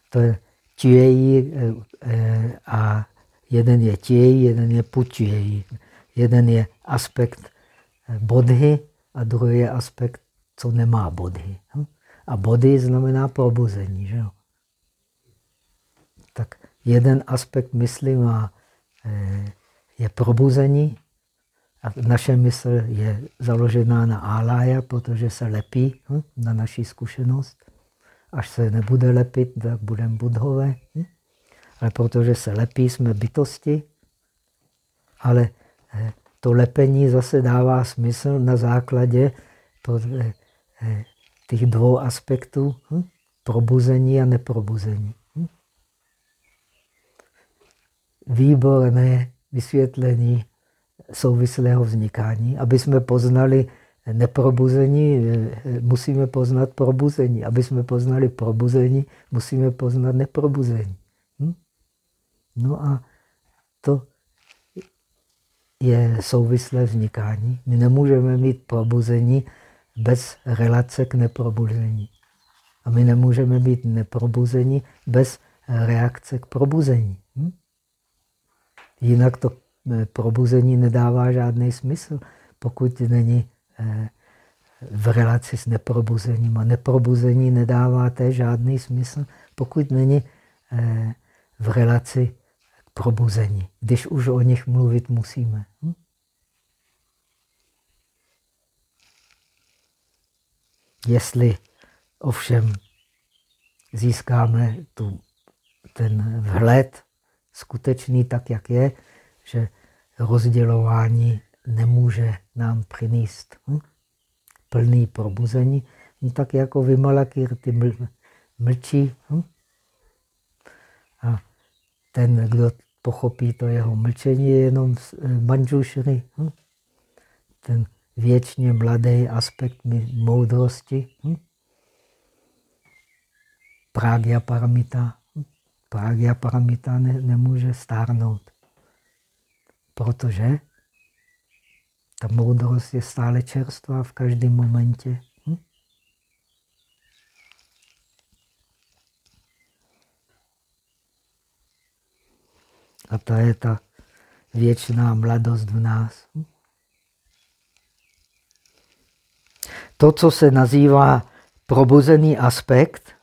to je tieji eh, eh, a jeden je tieji, jeden je putieji. Jeden je aspekt eh, bodhy a druhý je aspekt, co nemá bodhy. Hm? A body znamená probuzení. Že? Tak jeden aspekt mysli má, je probuzení a naše mysl je založená na álája, protože se lepí hm, na naší zkušenost. Až se nebude lepit, tak budeme budhové. Hm? Ale protože se lepí, jsme bytosti. Ale eh, to lepení zase dává smysl na základě eh, eh, těch dvou aspektů. Hm? Probuzení a neprobuzení. Výborné vysvětlení souvislého vznikání. Aby jsme poznali neprobuzení, musíme poznat probuzení. Aby jsme poznali probuzení, musíme poznat neprobuzení. Hm? No a to je souvislé vznikání. My nemůžeme mít probuzení bez relace k neprobuzení. A my nemůžeme mít neprobuzení bez reakce k probuzení. Hm? Jinak to probuzení nedává žádný smysl, pokud není eh, v relaci s neprobuzením. A neprobuzení nedává té žádný smysl, pokud není eh, v relaci k probuzení, když už o nich mluvit musíme. Hm? Jestli ovšem získáme tu, ten vhled skutečný tak, jak je, že rozdělování nemůže nám přinést hm? plný probuzení, no tak jako Vimalakir ty ml, mlčí. Hm? A ten, kdo pochopí to jeho mlčení, je jenom eh, manžušry. Hm? Ten věčně mladý aspekt moudrosti. Hm? Paramita. Hm? Pragya paramita ne, nemůže stárnout protože ta moudrost je stále čerstvá v každém momentě. Hm? A to je ta věčná mladost v nás. Hm? To, co se nazývá probuzený aspekt,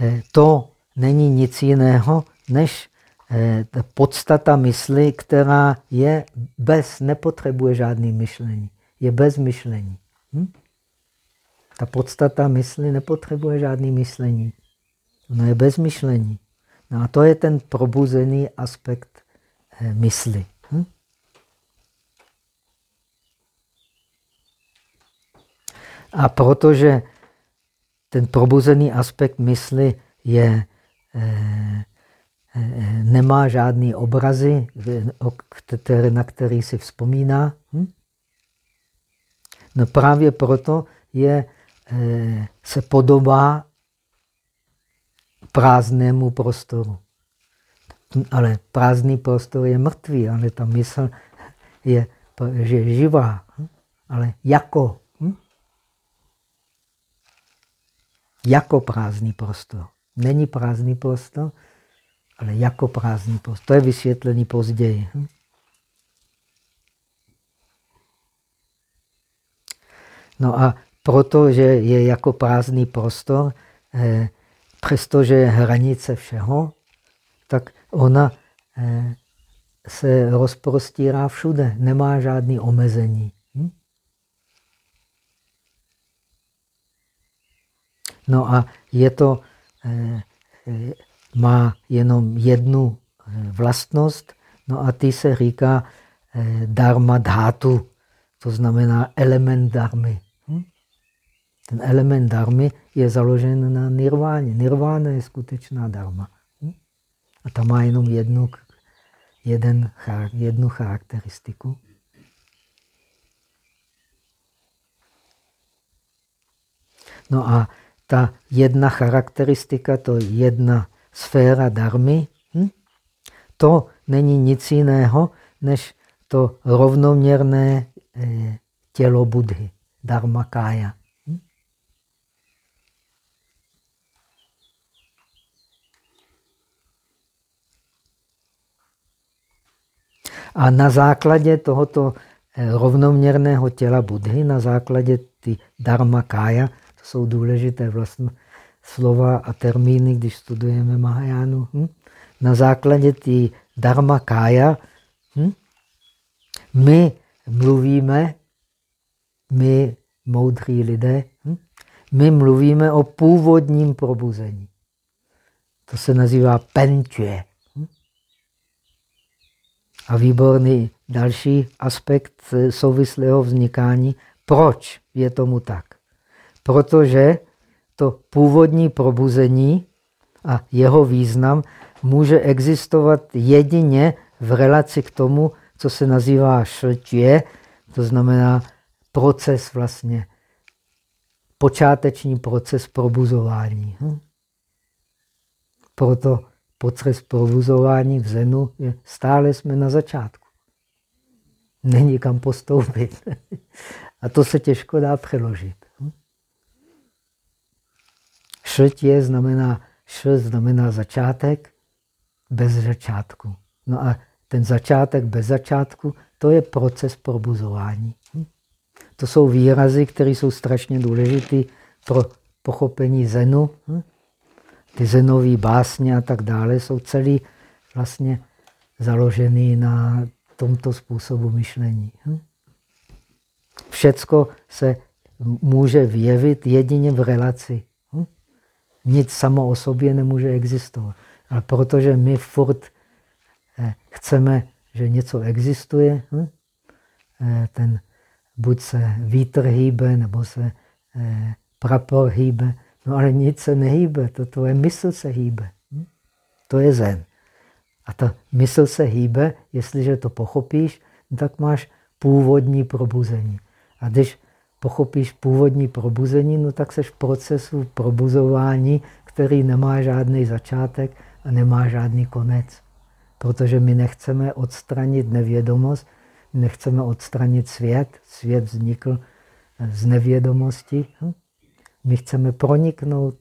eh, to není nic jiného, než Eh, podstata mysli, která je bez, nepotřebuje žádný myšlení. Je bez myšlení. Hm? Ta podstata mysli nepotřebuje žádný myšlení. Ona je bez myšlení. No a to je ten probuzený aspekt eh, mysli. Hm? A protože ten probuzený aspekt mysli je eh, nemá žádný obrazy, na který si vzpomíná. Hm? No právě proto je, eh, se podobá prázdnému prostoru. ale prázdný prostor je mrtvý, ale ta mysl je, že je živá, hm? ale jako. Hm? Jako prázdný prostor. Není prázdný prostor, ale jako prázdný prostor. To je vysvětlený později. No a protože je jako prázdný prostor, eh, přestože je hranice všeho, tak ona eh, se rozprostírá všude, nemá žádný omezení. Hm? No a je to, eh, má jenom jednu vlastnost, no a ty se říká dharma dhatu, to znamená element dharmy. Ten element darmy je založen na nirváně. Nirvána je skutečná dharma. Hm? A ta má jenom jednu, jeden, jednu charakteristiku. No a ta jedna charakteristika, to jedna sféra darmy, hm? to není nic jiného, než to rovnoměrné eh, tělo Budhy, dharma kája. A na základě tohoto eh, rovnoměrného těla Budhy, na základě ty dharma kája, to jsou důležité vlastně slova a termíny, když studujeme Mahajánu, hm? na základě ty dharma kája hm? my mluvíme, my moudří lidé, hm? my mluvíme o původním probuzení. To se nazývá penčuje. A výborný další aspekt souvislého vznikání. Proč je tomu tak? Protože to původní probuzení a jeho význam může existovat jedině v relaci k tomu, co se nazývá šltě, to znamená proces vlastně, počáteční proces probuzování. Hm? Proto Proces provozování v Zenu je stále jsme na začátku. Není kam postoupit. A to se těžko dá přeložit. Šrtě znamená, š znamená začátek bez začátku. No a ten začátek bez začátku, to je proces probuzování. To jsou výrazy, které jsou strašně důležité pro pochopení Zenu ty zenové básně a tak dále jsou celý vlastně založený na tomto způsobu myšlení. Hm? Všecko se může vyjevit jedině v relaci. Nic samo o sobě nemůže existovat. Ale protože my furt eh, chceme, že něco existuje, hm? eh, ten buď se vítr hýbe, nebo se eh, prapor hýbe, No ale nic se nehýbe, to tvoje mysl se hýbe. Hm? To je zen. A ta mysl se hýbe, jestliže to pochopíš, tak máš původní probuzení. A když pochopíš původní probuzení, no tak seš v procesu probuzování, který nemá žádný začátek a nemá žádný konec. Protože my nechceme odstranit nevědomost, nechceme odstranit svět. Svět vznikl z nevědomosti. Hm? My chceme proniknout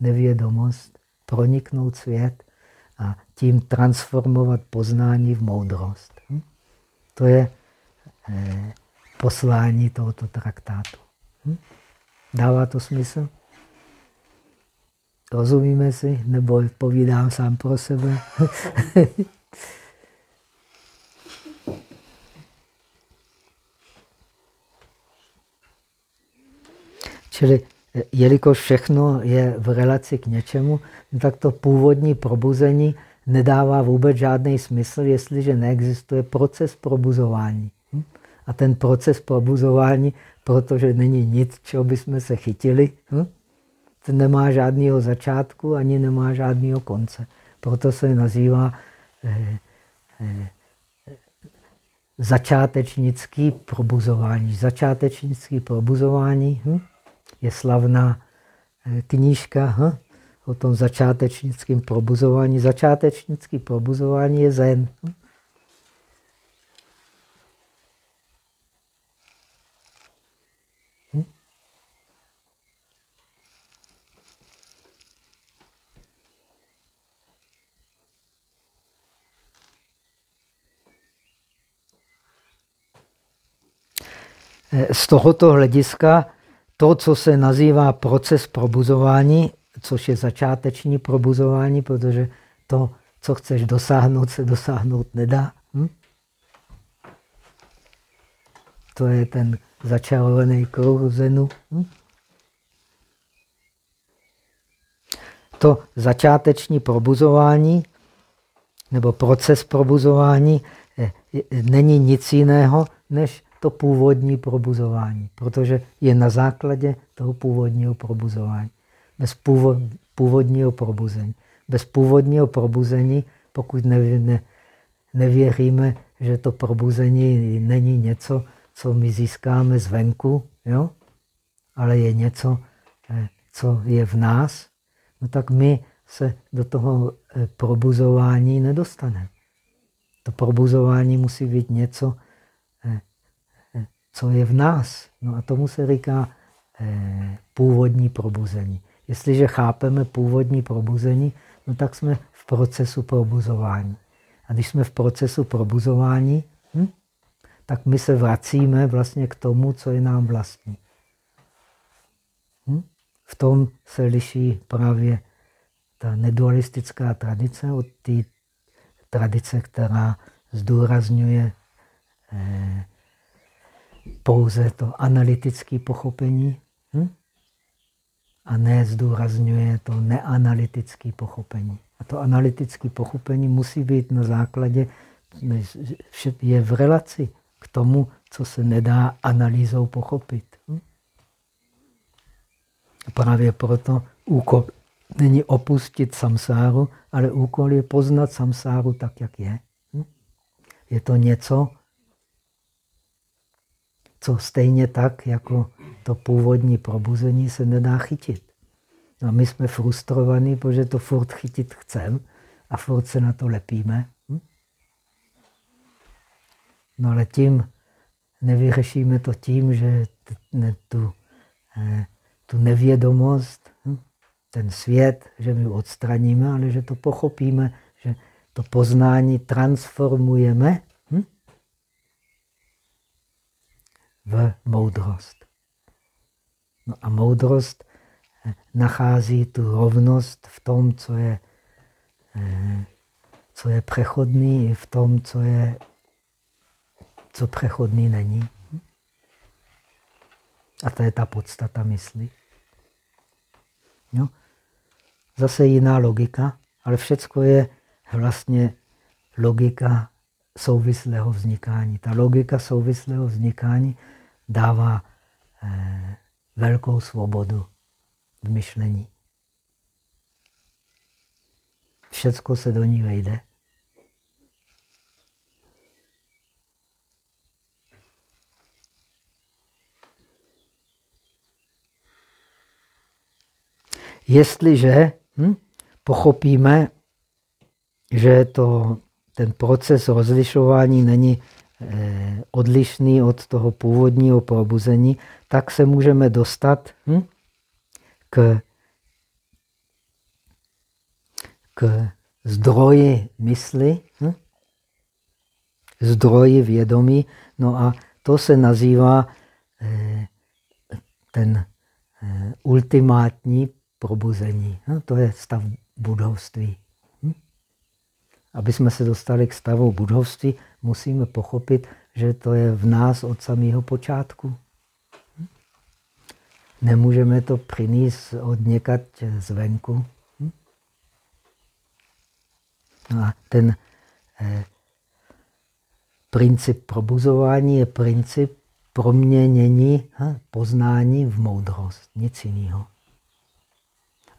nevědomost, proniknout svět a tím transformovat poznání v moudrost. Hm? To je eh, poslání tohoto traktátu. Hm? Dává to smysl? Rozumíme si? Nebo povídám sám pro sebe? Čili jelikož všechno je v relaci k něčemu, tak to původní probuzení nedává vůbec žádný smysl, jestliže neexistuje proces probuzování. Hm? A ten proces probuzování, protože není nic, čeho bychom se chytili, hm? ten nemá žádného začátku ani nemá žádného konce. Proto se nazývá eh, eh, začátečnický probuzování. Začátečnický probuzování hm? je slavná eh, knížka hm, o tom začátečnickém probuzování. Začátečnické probuzování je zen. Z tohoto hlediska to, co se nazývá proces probuzování, což je začáteční probuzování, protože to, co chceš dosáhnout, se dosáhnout nedá. Hm? To je ten začarovaný kruh zenu. Hm? To začáteční probuzování nebo proces probuzování eh, není nic jiného, než to původní probuzování, protože je na základě toho původního probuzování. Bez původního probuzení. Bez původního probuzení, pokud nevěříme, že to probuzení není něco, co my získáme zvenku, jo? ale je něco, eh, co je v nás, no tak my se do toho eh, probuzování nedostaneme. To probuzování musí být něco, co je v nás. No a tomu se říká eh, původní probuzení. Jestliže chápeme původní probuzení, no tak jsme v procesu probuzování. A když jsme v procesu probuzování, hm, tak my se vracíme vlastně k tomu, co je nám vlastní. Hm? V tom se liší právě ta nedualistická tradice od té tradice, která zdůrazňuje eh, pouze to analytické pochopení hm? a ne zdůrazňuje to neanalytické pochopení. A to analytické pochopení musí být na základě, je v relaci k tomu, co se nedá analýzou pochopit. Hm? Právě proto úkol není opustit samsáru, ale úkol je poznat samsáru tak, jak je. Hm? Je to něco, co stejně tak, jako to původní probuzení se nedá chytit. No a my jsme frustrovaní, protože to furt chytit chceme a furt se na to lepíme. Hm? No ale tím nevyřešíme to tím, že tu, eh, tu nevědomost, hm? ten svět, že my odstraníme, ale že to pochopíme, že to poznání transformujeme v moudrost. No a moudrost eh, nachází tu rovnost v tom, co je, eh, co je přechodný, i v tom, co, je, co přechodný není. A to je ta podstata mysli. No. Zase jiná logika, ale všecko je vlastně logika souvislého vznikání. Ta logika souvislého vznikání dává eh, velkou svobodu v myšlení. Všecko se do ní vejde. Jestliže hm, pochopíme, že to, ten proces rozlišování není odlišný od toho původního probuzení, tak se můžeme dostat hm, k, k zdroji mysli, hm, zdroji vědomí. No a to se nazývá eh, ten eh, ultimátní probuzení. No, to je stav budovství. Aby jsme se dostali k stavu budovství, musíme pochopit, že to je v nás od samého počátku. Nemůžeme to přinést od někat zvenku. No a ten eh, princip probuzování je princip proměnění poznání v moudrost, nic jiného.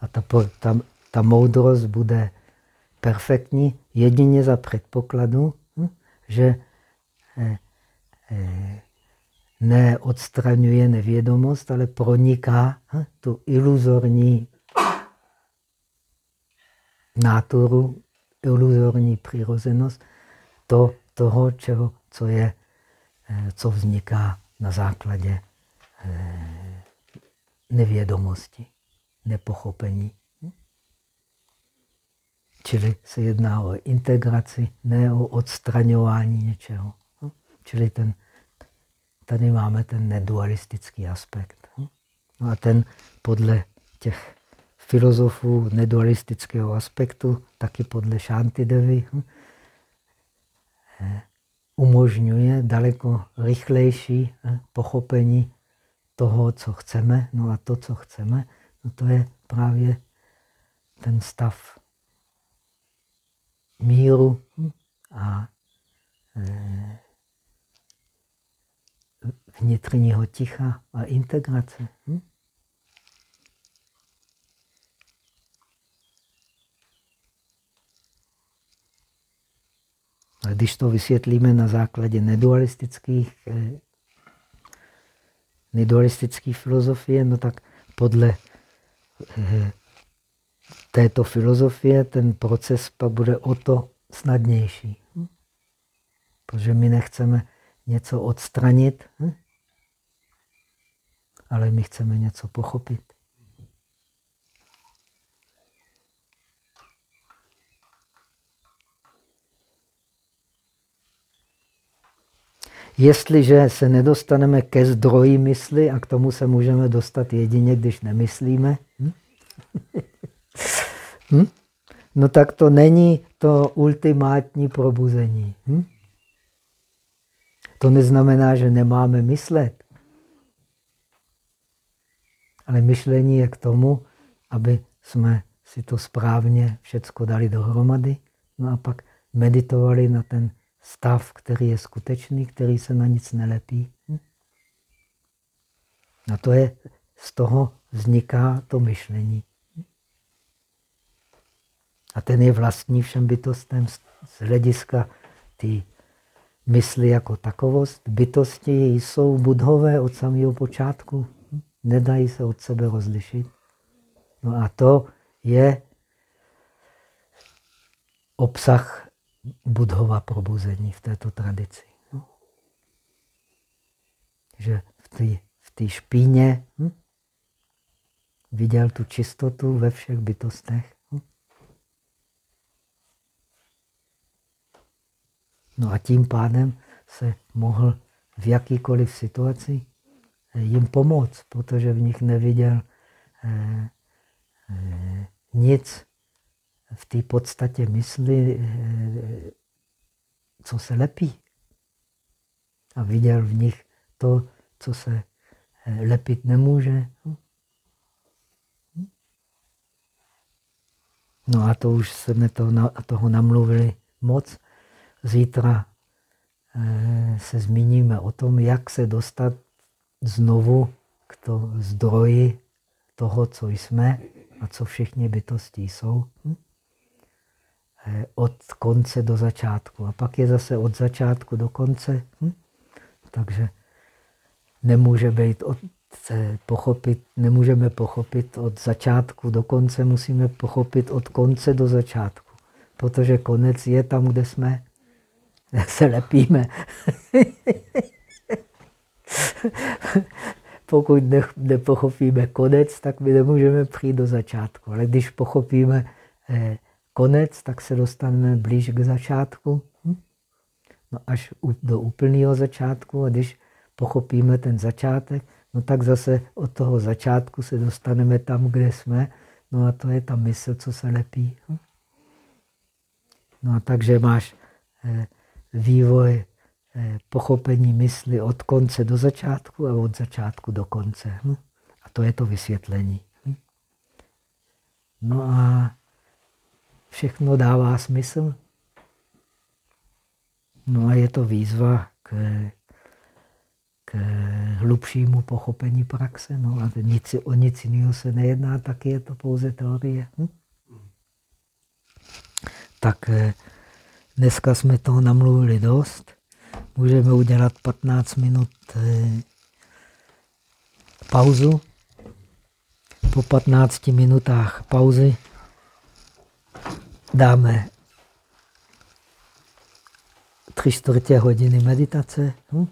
A ta, ta, ta moudrost bude perfektní jedině za předpokladu, že eh, eh, neodstraňuje nevědomost, ale proniká hm, tu iluzorní náturu, iluzorní přirozenost to, toho, čeho, co, je, eh, co vzniká na základě nevědomosti, nepochopení. Čili se jedná o integraci, ne o odstraňování něčeho. Čili ten, tady máme ten nedualistický aspekt. No a ten podle těch filozofů nedualistického aspektu, taky podle Shantidevy, eh, umožňuje daleko rychlejší eh, pochopení toho, co chceme. No a to, co chceme, no to je právě ten stav míru a eh, vnitřního ticha a integrace. Hm? A když to vysvětlíme na základě nedualistických, eh, nedualistických filozofie, no tak podle eh, této filozofie ten proces pak bude o to snadnější. Hm? Protože my nechceme něco odstranit, hm? ale my chceme něco pochopit. Jestliže se nedostaneme ke zdroji mysli, a k tomu se můžeme dostat jedině, když nemyslíme, hm? Hm? no tak to není to ultimátní probuzení. Hm? To neznamená, že nemáme myslet. Ale myšlení je k tomu, aby jsme si to správně všecko dali dohromady, no a pak meditovali na ten stav, který je skutečný, který se na nic nelepí. A to je, z toho vzniká to myšlení. A ten je vlastní všem bytostem z hlediska ty mysli jako takovost. Bytosti jsou budhové od samého počátku. Nedají se od sebe rozlišit. No a to je obsah budhova probuzení v této tradici. No. Že v té v špíně hm, viděl tu čistotu ve všech bytostech. No a tím pádem se mohl v jakýkoliv situaci eh, jim pomoct, protože v nich neviděl eh, eh, nic, v té podstatě mysli, co se lepí. A viděl v nich to, co se lepit nemůže. No a to už jsme to, toho namluvili moc. Zítra eh, se zmíníme o tom, jak se dostat znovu k to zdroji toho, co jsme a co všichni bytosti jsou. Hm? Eh, od konce do začátku. A pak je zase od začátku do konce. Hm? Takže nemůže být od, pochopit, nemůžeme pochopit od začátku do konce, musíme pochopit od konce do začátku. Protože konec je tam, kde jsme. Se lepíme. Pokud nepochopíme konec, tak my nemůžeme přijít do začátku. Ale když pochopíme eh, konec, tak se dostaneme blíž k začátku. Hm? No až do úplného začátku a když pochopíme ten začátek, no tak zase od toho začátku se dostaneme tam, kde jsme. No a to je ta mysl, co se lepí. Hm? No a takže máš eh, vývoj eh, pochopení mysli od konce do začátku a od začátku do konce. Hm? A to je to vysvětlení. No a všechno dává smysl. No a je to výzva k, k hlubšímu pochopení praxe. No a nic, o nic jiného se nejedná, tak je to pouze teorie. Hm? Tak eh, dneska jsme toho namluvili dost. Můžeme udělat 15 minut eh, pauzu. Po 15 minutách pauzy dáme tři čtvrtě hodiny meditace. Hm?